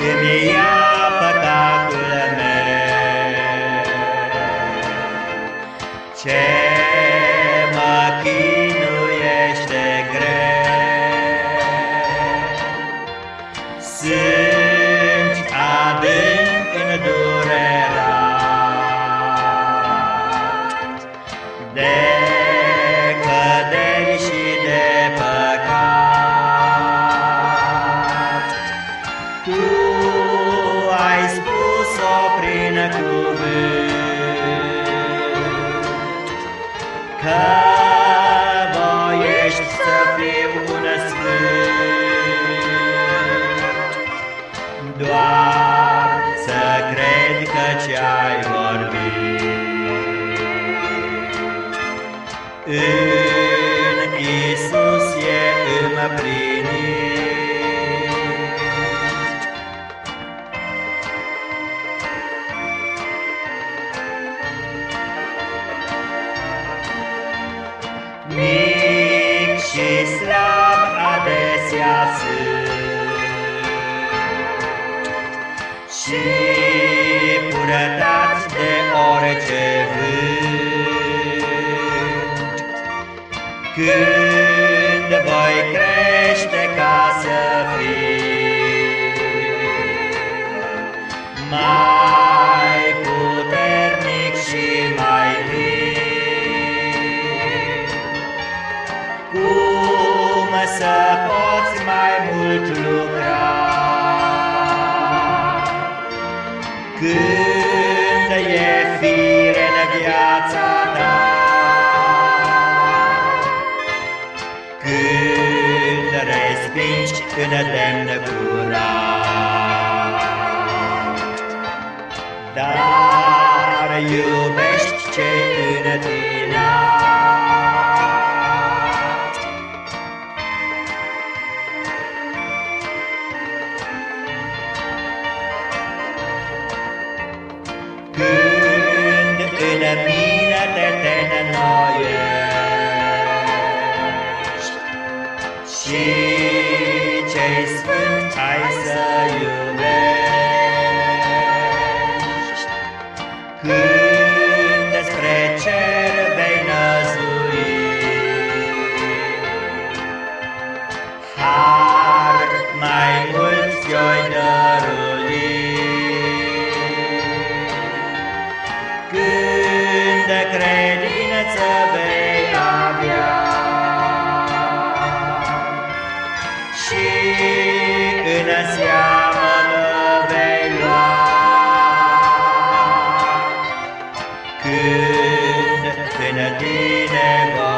mi ia păcatul meu. Ce mă chinuiește greu, sunt ce-ai vorbit. În Isus e împlinit. Mic și slab adesea sunt Și purătați de orice vânt. Când voi crește ca să fiu Mai puternic și mai viu cum să poți mai mult lucra? Când e fire în viața ta Când respingi în demn curat Dar iubești ce în tine Și ce-i sfânt ai să iubești. Când spre cer vei năzui Har mai mult ți-oi dărui. Când credință vei seamă mă vei lua Când în tine voi